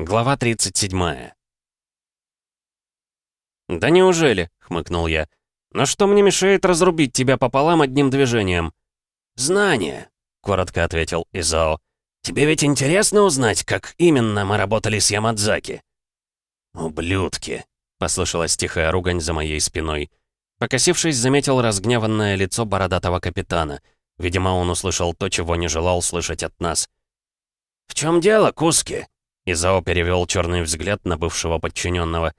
Глава 37. «Да неужели?» — хмыкнул я. «Но что мне мешает разрубить тебя пополам одним движением?» «Знание», — коротко ответил Изао. «Тебе ведь интересно узнать, как именно мы работали с Ямадзаки?» «Ублюдки!» — послышалась тихая ругань за моей спиной. Покосившись, заметил разгневанное лицо бородатого капитана. Видимо, он услышал то, чего не желал слышать от нас. «В чем дело, Куски?» Изао перевел черный взгляд на бывшего подчиненного.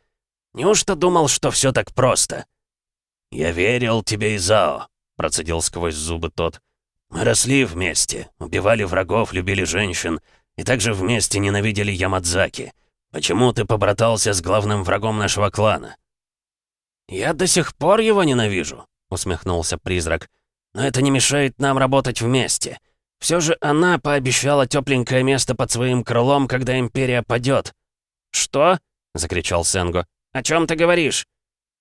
«Неужто думал, что все так просто?» «Я верил тебе, Изао», — процедил сквозь зубы тот. «Мы росли вместе, убивали врагов, любили женщин, и также вместе ненавидели Ямадзаки. Почему ты побратался с главным врагом нашего клана?» «Я до сих пор его ненавижу», — усмехнулся призрак. «Но это не мешает нам работать вместе. Все же она пообещала тепленькое место под своим крылом, когда Империя падет. «Что?» — закричал Сенго. «О чем ты говоришь?»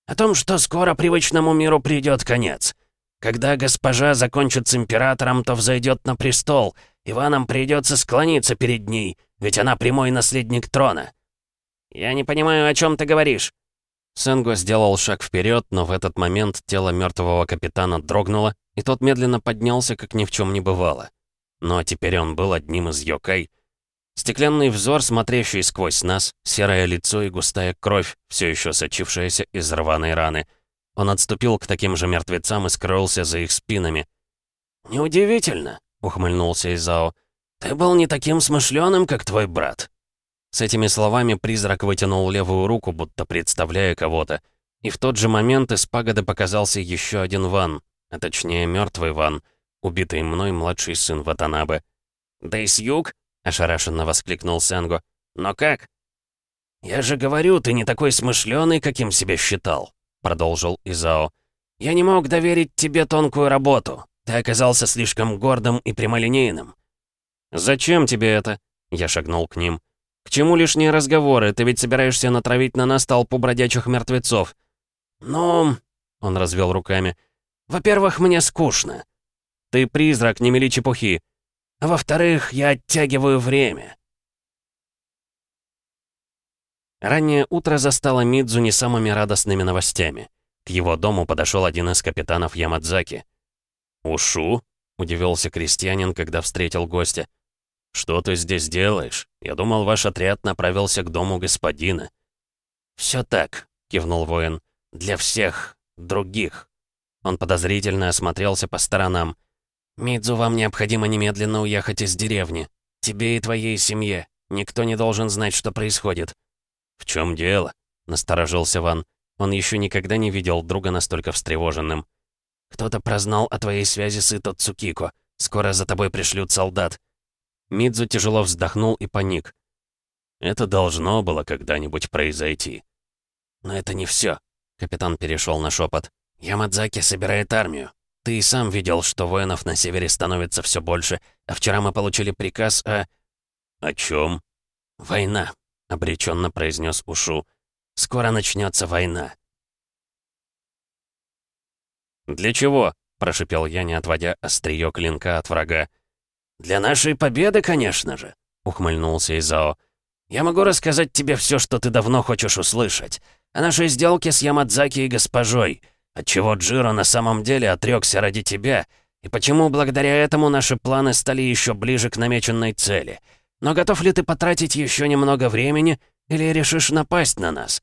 «О том, что скоро привычному миру придет конец. Когда госпожа закончит с Императором, то взойдет на престол, и вам придется склониться перед ней, ведь она прямой наследник трона». «Я не понимаю, о чем ты говоришь». Сенго сделал шаг вперед, но в этот момент тело мертвого капитана дрогнуло, и тот медленно поднялся, как ни в чем не бывало. Но теперь он был одним из Йокай. Стеклянный взор, смотрящий сквозь нас, серое лицо и густая кровь, все еще сочившаяся из рваной раны. Он отступил к таким же мертвецам и скрылся за их спинами. «Неудивительно», — ухмыльнулся Изао. «Ты был не таким смышленым, как твой брат». С этими словами призрак вытянул левую руку, будто представляя кого-то. И в тот же момент из пагоды показался еще один ван, а точнее мертвый ван — убитый мной младший сын Ватанабе. «Дэйс-юг?» — ошарашенно воскликнул Сенго. «Но как?» «Я же говорю, ты не такой смышленый, каким себя считал», — продолжил Изао. «Я не мог доверить тебе тонкую работу. Ты оказался слишком гордым и прямолинейным». «Зачем тебе это?» — я шагнул к ним. «К чему лишние разговоры? Ты ведь собираешься натравить на нас толпу бродячих мертвецов». «Ну...» — он развел руками. «Во-первых, мне скучно. Ты призрак, не мели чепухи. А во-вторых, я оттягиваю время. Раннее утро застало Мидзу не самыми радостными новостями. К его дому подошел один из капитанов Ямадзаки. «Ушу?» — удивился крестьянин, когда встретил гостя. «Что ты здесь делаешь? Я думал, ваш отряд направился к дому господина». «Все так», — кивнул воин. «Для всех других». Он подозрительно осмотрелся по сторонам. «Мидзу, вам необходимо немедленно уехать из деревни. Тебе и твоей семье. Никто не должен знать, что происходит». «В чем дело?» — насторожился Ван. Он еще никогда не видел друга настолько встревоженным. «Кто-то прознал о твоей связи с Ито Цукико. Скоро за тобой пришлют солдат». Мидзу тяжело вздохнул и паник. «Это должно было когда-нибудь произойти». «Но это не все. капитан перешел на шепот. «Ямадзаки собирает армию. Ты и сам видел, что воинов на севере становится все больше, а вчера мы получили приказ о...» «О чем? «Война», — обреченно произнес Ушу. «Скоро начнется война». «Для чего?» — прошипел я, не отводя острие клинка от врага. «Для нашей победы, конечно же», — ухмыльнулся Изао. «Я могу рассказать тебе все, что ты давно хочешь услышать. О нашей сделке с Ямадзаки и госпожой. Отчего Джиро на самом деле отрёкся ради тебя? И почему благодаря этому наши планы стали еще ближе к намеченной цели? Но готов ли ты потратить еще немного времени или решишь напасть на нас?»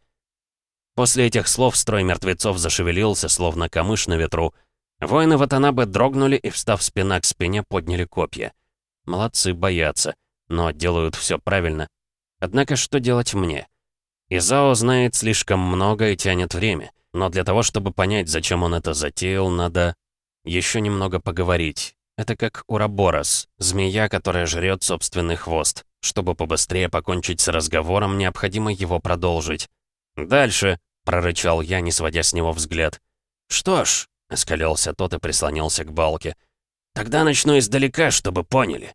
После этих слов строй мертвецов зашевелился, словно камыш на ветру. Воины Ватанабе дрогнули и, встав спина к спине, подняли копья. Молодцы, боятся, но делают все правильно. Однако что делать мне? Изао знает слишком много и тянет время. Но для того, чтобы понять, зачем он это затеял, надо еще немного поговорить. Это как Ураборос, змея, которая жрет собственный хвост. Чтобы побыстрее покончить с разговором, необходимо его продолжить. «Дальше», — прорычал я, не сводя с него взгляд. «Что ж», — оскалился тот и прислонился к балке. «Тогда начну издалека, чтобы поняли.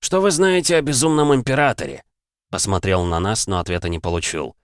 Что вы знаете о безумном императоре?» Посмотрел на нас, но ответа не получил.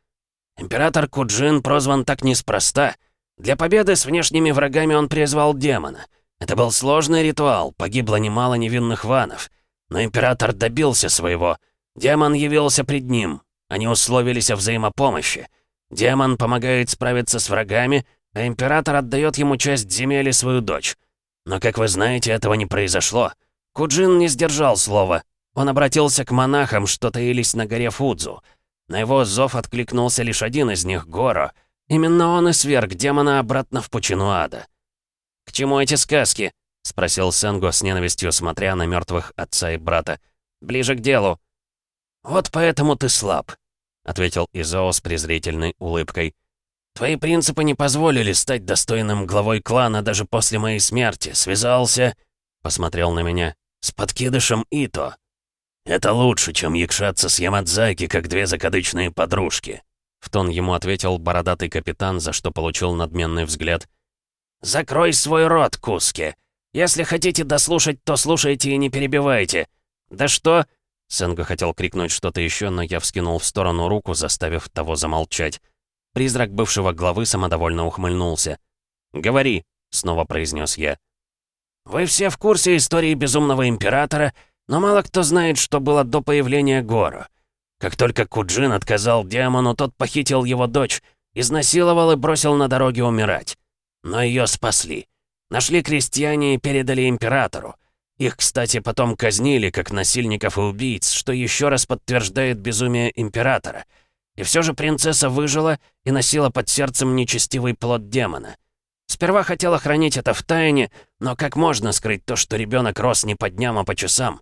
Император Куджин прозван так неспроста. Для победы с внешними врагами он призвал демона. Это был сложный ритуал, погибло немало невинных ванов. Но император добился своего. Демон явился пред ним. Они условились о взаимопомощи. Демон помогает справиться с врагами, а император отдает ему часть земель и свою дочь. Но, как вы знаете, этого не произошло. Куджин не сдержал слова. Он обратился к монахам, что таились на горе Фудзу. На его зов откликнулся лишь один из них, Горо. Именно он и сверг демона обратно в пучину ада. «К чему эти сказки?» — спросил Сенго с ненавистью, смотря на мертвых отца и брата. «Ближе к делу». «Вот поэтому ты слаб», — ответил Изоо с презрительной улыбкой. «Твои принципы не позволили стать достойным главой клана даже после моей смерти. Связался...» — посмотрел на меня. «С подкидышем Ито». «Это лучше, чем якшаться с Ямадзаки, как две закадычные подружки», — в тон ему ответил бородатый капитан, за что получил надменный взгляд. «Закрой свой рот, Куски. Если хотите дослушать, то слушайте и не перебивайте. Да что...» Сенго хотел крикнуть что-то еще, но я вскинул в сторону руку, заставив того замолчать. Призрак бывшего главы самодовольно ухмыльнулся. «Говори», — снова произнес я. «Вы все в курсе истории Безумного Императора, но мало кто знает, что было до появления Гора. Как только Куджин отказал демону, тот похитил его дочь, изнасиловал и бросил на дороге умирать. Но ее спасли. Нашли крестьяне и передали императору. Их, кстати, потом казнили, как насильников и убийц, что еще раз подтверждает безумие императора. И все же принцесса выжила и носила под сердцем нечестивый плод демона. Сперва хотела хранить это в тайне, но как можно скрыть то, что ребенок рос не по дням, а по часам?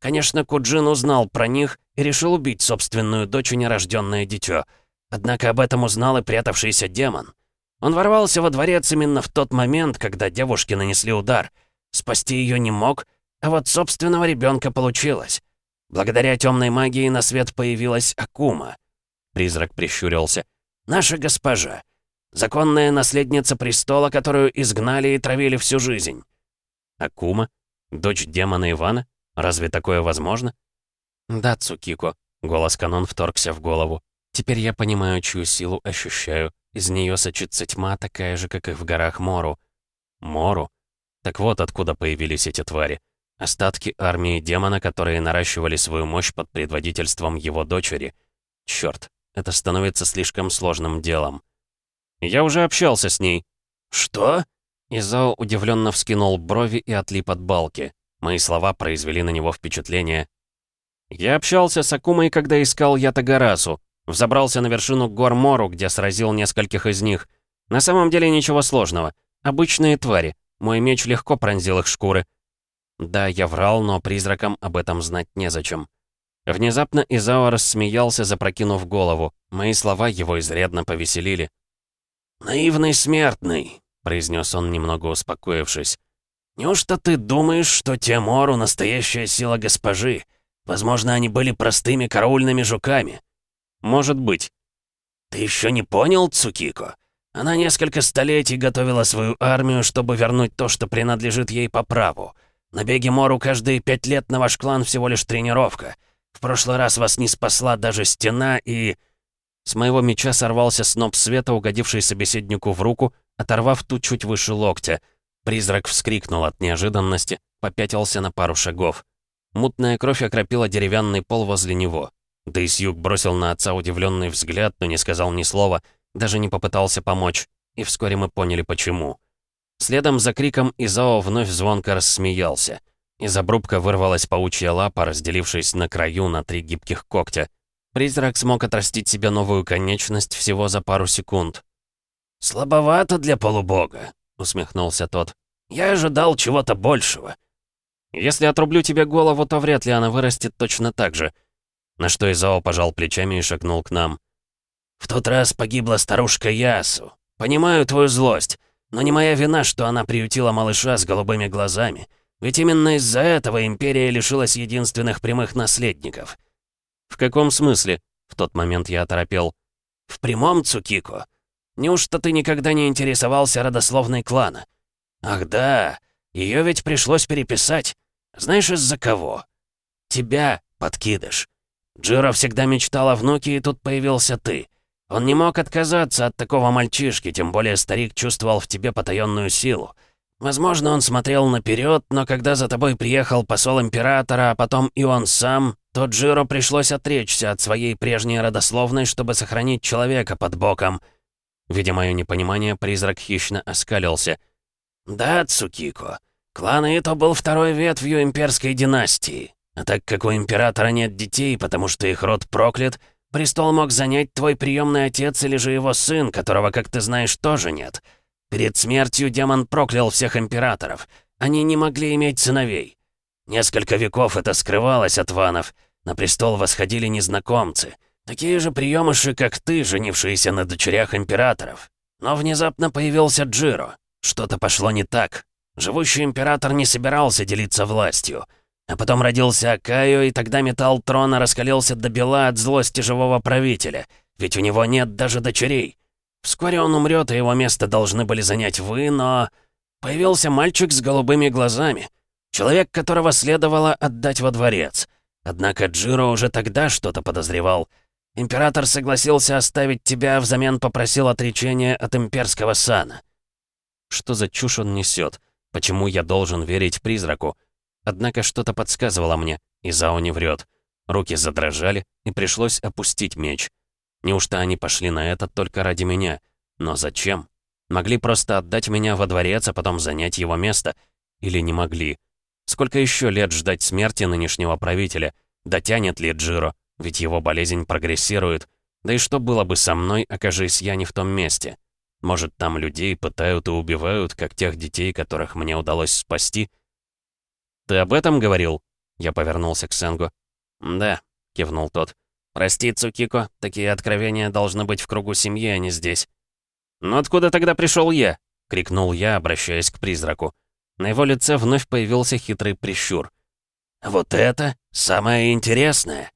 Конечно, Куджин узнал про них и решил убить собственную дочь и нерожденное дитё. Однако об этом узнал и прятавшийся демон. Он ворвался во дворец именно в тот момент, когда девушки нанесли удар. Спасти ее не мог, а вот собственного ребенка получилось. Благодаря темной магии на свет появилась Акума. Призрак прищурился. «Наша госпожа. Законная наследница престола, которую изгнали и травили всю жизнь». «Акума? Дочь демона Ивана? Разве такое возможно?» «Да, Цукико», — голос канон вторгся в голову. «Теперь я понимаю, чью силу ощущаю. Из нее сочится тьма, такая же, как и в горах Мору. Мору? Так вот откуда появились эти твари. Остатки армии демона, которые наращивали свою мощь под предводительством его дочери. Черт, это становится слишком сложным делом. Я уже общался с ней. Что? Изао удивленно вскинул брови и отлип от балки. Мои слова произвели на него впечатление. Я общался с Акумой, когда искал Ятагарасу. Взобрался на вершину гор Мору, где сразил нескольких из них. На самом деле ничего сложного. Обычные твари. Мой меч легко пронзил их шкуры. Да, я врал, но призракам об этом знать незачем. Внезапно Изао рассмеялся, запрокинув голову. Мои слова его изрядно повеселили. «Наивный смертный», — произнес он, немного успокоившись. «Неужто ты думаешь, что Тимору настоящая сила госпожи? Возможно, они были простыми караульными жуками. «Может быть». «Ты еще не понял, Цукико? Она несколько столетий готовила свою армию, чтобы вернуть то, что принадлежит ей по праву. Набеги Мору каждые пять лет на ваш клан всего лишь тренировка. В прошлый раз вас не спасла даже стена и...» С моего меча сорвался сноп света, угодивший собеседнику в руку, оторвав ту чуть выше локтя. Призрак вскрикнул от неожиданности, попятился на пару шагов. Мутная кровь окропила деревянный пол возле него. Дэйсюк бросил на отца удивленный взгляд, но не сказал ни слова, даже не попытался помочь. И вскоре мы поняли, почему. Следом за криком Изао вновь звонко рассмеялся. Из обрубка вырвалась паучья лапа, разделившись на краю на три гибких когтя. Призрак смог отрастить себе новую конечность всего за пару секунд. «Слабовато для полубога», — усмехнулся тот. «Я ожидал чего-то большего». «Если отрублю тебе голову, то вряд ли она вырастет точно так же», на что Изао пожал плечами и шагнул к нам. «В тот раз погибла старушка Ясу. Понимаю твою злость, но не моя вина, что она приютила малыша с голубыми глазами. Ведь именно из-за этого Империя лишилась единственных прямых наследников». «В каком смысле?» В тот момент я оторопел. «В прямом, Цукико? Неужто ты никогда не интересовался родословной клана? Ах да, ее ведь пришлось переписать. Знаешь, из-за кого? Тебя, подкидыш. Джиро всегда мечтал о внуке, и тут появился ты. Он не мог отказаться от такого мальчишки, тем более старик чувствовал в тебе потаенную силу. Возможно, он смотрел наперед, но когда за тобой приехал посол Императора, а потом и он сам, то Джиро пришлось отречься от своей прежней родословной, чтобы сохранить человека под боком». Видя мое непонимание, призрак хищно оскалился. «Да, Цукико, клан Ито был второй ветвью имперской династии. А так как у Императора нет детей, потому что их род проклят, престол мог занять твой приемный отец или же его сын, которого, как ты знаешь, тоже нет». Перед смертью демон проклял всех императоров. Они не могли иметь сыновей. Несколько веков это скрывалось от ванов. На престол восходили незнакомцы. Такие же приемыши, как ты, женившиеся на дочерях императоров. Но внезапно появился Джиро. Что-то пошло не так. Живущий император не собирался делиться властью. А потом родился Акаю, и тогда металл трона раскалился до бела от злости живого правителя. Ведь у него нет даже дочерей. Вскоре он умрет, и его место должны были занять вы, но... Появился мальчик с голубыми глазами. Человек, которого следовало отдать во дворец. Однако Джиро уже тогда что-то подозревал. Император согласился оставить тебя, а взамен попросил отречения от имперского сана. Что за чушь он несет? Почему я должен верить призраку? Однако что-то подсказывало мне, и Зао не врет. Руки задрожали, и пришлось опустить меч. Неужто они пошли на это только ради меня? Но зачем? Могли просто отдать меня во дворец, а потом занять его место? Или не могли? Сколько еще лет ждать смерти нынешнего правителя? Дотянет ли Джиро? Ведь его болезнь прогрессирует. Да и что было бы со мной, окажись я не в том месте? Может, там людей пытают и убивают, как тех детей, которых мне удалось спасти? «Ты об этом говорил?» Я повернулся к Сенгу. «Да», — кивнул тот. «Прости, Цукико, такие откровения должны быть в кругу семьи, а не здесь». «Но откуда тогда пришел я?» — крикнул я, обращаясь к призраку. На его лице вновь появился хитрый прищур. «Вот это самое интересное!»